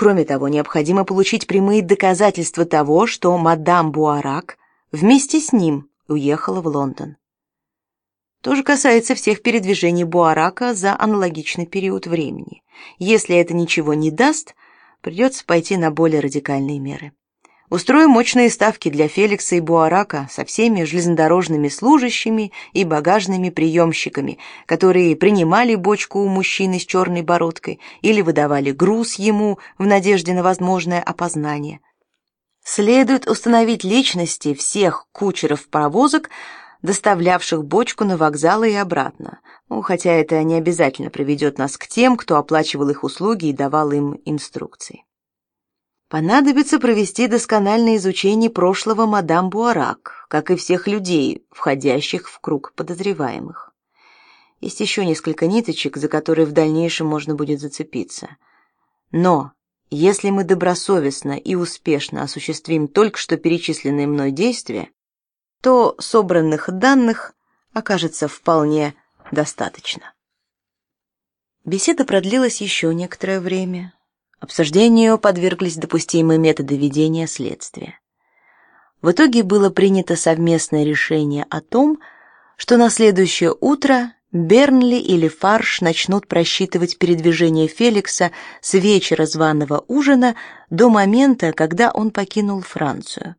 Кроме того, необходимо получить прямые доказательства того, что мадам Буарак вместе с ним уехала в Лондон. То же касается всех передвижений Буарака за аналогичный период времени. Если это ничего не даст, придется пойти на более радикальные меры. Устроим мощные ставки для Феликса и Буарака со всеми железнодорожными служащими и багажными приемщиками, которые принимали бочку у мужчины с черной бородкой или выдавали груз ему в надежде на возможное опознание. Следует установить личности всех кучеров-повозок, доставлявших бочку на вокзалы и обратно. Ну, хотя это не обязательно приведет нас к тем, кто оплачивал их услуги и давал им инструкции. Понадобится провести доскональное изучение прошлого мадам Буарак, как и всех людей, входящих в круг подозреваемых. Есть еще несколько ниточек, за которые в дальнейшем можно будет зацепиться. Но если мы добросовестно и успешно осуществим только что перечисленные мной действия, то собранных данных окажется вполне достаточно. Беседа продлилась еще некоторое время. Обсуждению подверглись допустимые методы ведения следствия. В итоге было принято совместное решение о том, что на следующее утро Бернли или Фарш начнут просчитывать передвижение Феликса с вечера званого ужина до момента, когда он покинул Францию.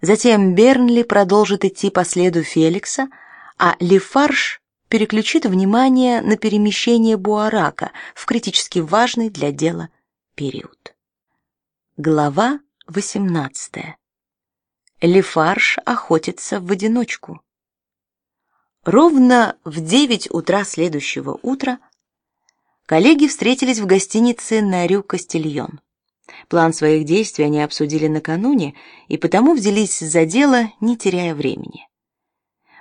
Затем Бернли продолжит идти по следу Феликса, а Лефарш переключит внимание на перемещение Буарака в критически важный для дела период. Глава 18. Лефарш охотится в одиночку. Ровно в 9 утра следующего утра коллеги встретились в гостинице на Рю Кастильон. План своих действий они обсудили накануне и потому взялись за дело, не теряя времени.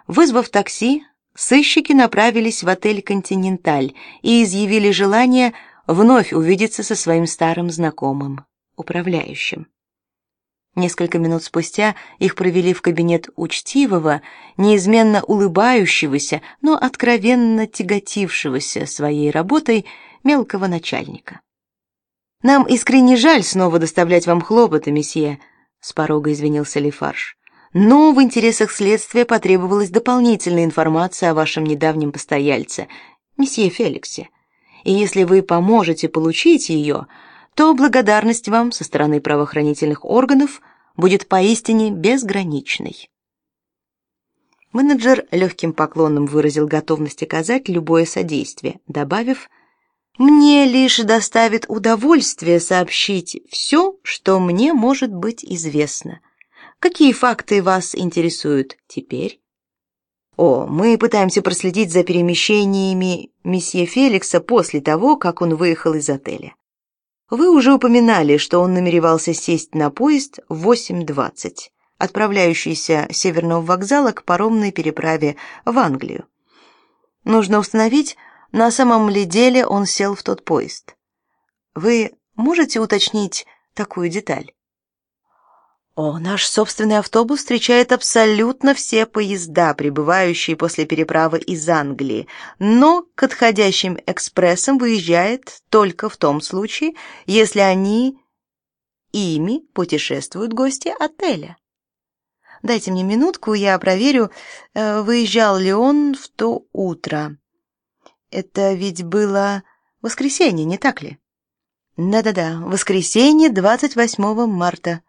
Вызвав такси, сыщики направились в отель Континенталь и изъявили желание вновь увидеться со своим старым знакомым, управляющим. Несколько минут спустя их провели в кабинет учтивого, неизменно улыбающегося, но откровенно тяготившегося своей работой мелкого начальника. Нам искренне жаль снова доставлять вам хлопоты, месье, с порога извинился Лефарж. Но в интересах следствия потребовалась дополнительная информация о вашем недавнем постояльце, месье Феликсе и если вы поможете получить ее, то благодарность вам со стороны правоохранительных органов будет поистине безграничной. Менеджер легким поклоном выразил готовность оказать любое содействие, добавив: "Мне лишь доставит удовольствие сообщить все, что мне может быть известно. Какие факты вас интересуют теперь?" О, мы пытаемся проследить за перемещениями месье Феликса после того, как он выехал из отеля. Вы уже упоминали, что он намеревался сесть на поезд в 8:20, отправляющийся с северного вокзала к паромной переправе в Англию. Нужно установить, на самом ли деле он сел в тот поезд. Вы можете уточнить такую деталь? О, наш собственный автобус встречает абсолютно все поезда, прибывающие после переправы из Англии, но к отходящим экспрессам выезжает только в том случае, если они ими путешествуют гости отеля. Дайте мне минутку, я проверю, э, выезжал ли он в то утро. Это ведь было воскресенье, не так ли? Да-да-да, воскресенье, 28 марта.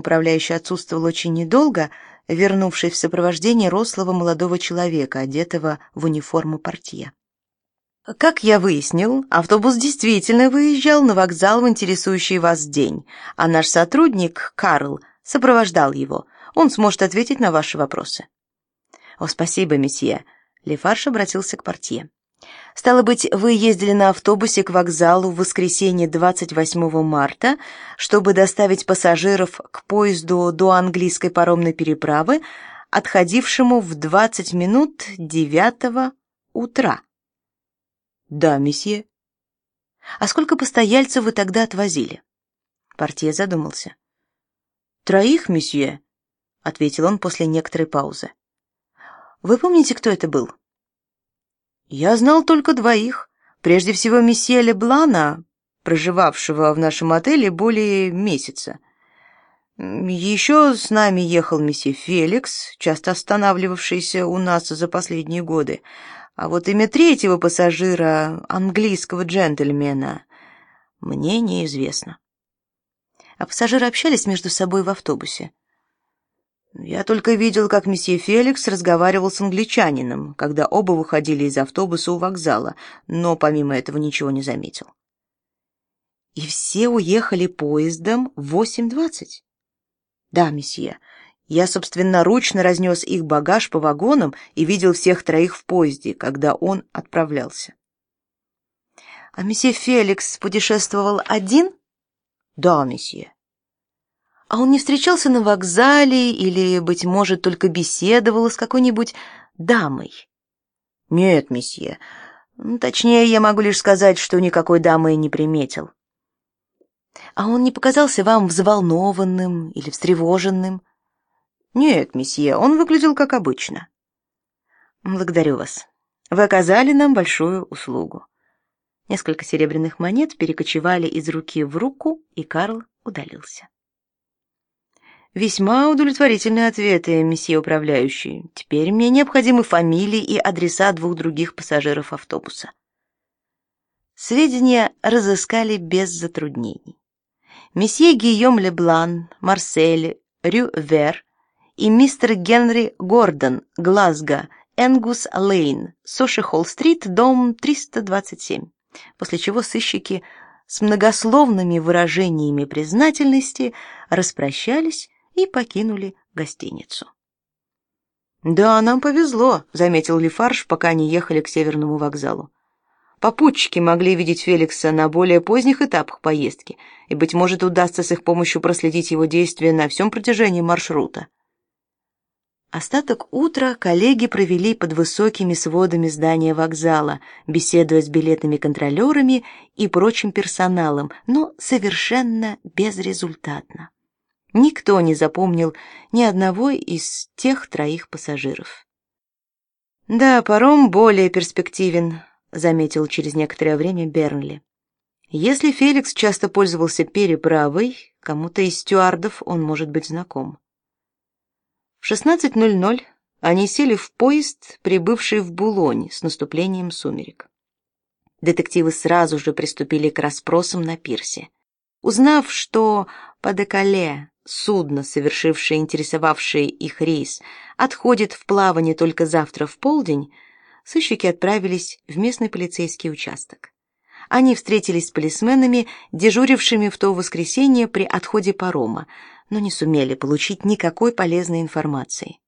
Управляющий отсутствовал очень недолго, вернувшись в сопровождении рослого молодого человека, одетого в униформу портье. Как я выяснил, автобус действительно выезжал на вокзал в интересующий вас день, а наш сотрудник Карл сопровождал его. Он сможет ответить на ваши вопросы. О, спасибо, месье. Лефарш обратился к портье. Стало быть, вы ездили на автобусе к вокзалу в воскресенье 28 марта, чтобы доставить пассажиров к поезду до английской паромной переправы, отходившему в 20 минут 9 утра. Да, месье. А сколько постояльцев вы тогда отвозили? Портье задумался. Троих, месье, ответил он после некоторой паузы. Вы помните, кто это был? Я знал только двоих. Прежде всего месье Леблана, проживавшего в нашем отеле более месяца. Еще с нами ехал месье Феликс, часто останавливавшийся у нас за последние годы. А вот имя третьего пассажира, английского джентльмена, мне неизвестно. А пассажиры общались между собой в автобусе? Я только видел, как месье Феликс разговаривал с англичанином, когда оба выходили из автобуса у вокзала, но помимо этого ничего не заметил. И все уехали поездом в 8.20? Да, месье. Я собственноручно разнес их багаж по вагонам и видел всех троих в поезде, когда он отправлялся. А месье Феликс путешествовал один? Да, месье. А он не встречался на вокзале или, быть может, только беседовал с какой-нибудь дамой? Нет, месье. Точнее, я могу лишь сказать, что никакой дамы не приметил. А он не показался вам взволнованным или встревоженным? Нет, месье, он выглядел как обычно. Благодарю вас. Вы оказали нам большую услугу. Несколько серебряных монет перекочевали из руки в руку, и Карл удалился. Весьма удовлетворительные ответы, месье управляющий. Теперь мне необходимы фамилии и адреса двух других пассажиров автобуса. Сведения разыскали без затруднений. Месье Гийом Леблан, Марсель, Рю-Вер и мистер Генри Гордон, Глазго, Энгус Лейн, Соши-Холл-стрит, дом 327. После чего сыщики с многословными выражениями признательности распрощались и покинули гостиницу. «Да, нам повезло», — заметил Лефарж, пока они ехали к северному вокзалу. Попутчики могли видеть Феликса на более поздних этапах поездки, и, быть может, удастся с их помощью проследить его действия на всем протяжении маршрута. Остаток утра коллеги провели под высокими сводами здания вокзала, беседуя с билетными контролерами и прочим персоналом, но совершенно безрезультатно. Никто не запомнил ни одного из тех троих пассажиров. «Да, паром более перспективен», заметил через некоторое время Бернли. Если Феликс часто пользовался переправой, кому-то из стюардов он может быть знаком. В 16:00 они сели в поезд, прибывший в Булонь с наступлением сумерек. Детективы сразу же приступили к расспросам на пирсе. Узнав, что по Декале судно, совершившее интересовавший их рейс, отходит в плавание только завтра в полдень, сыщики отправились в местный полицейский участок. Они встретились с полисменами, дежурившими в то воскресенье при отходе парома, но не сумели получить никакой полезной информации.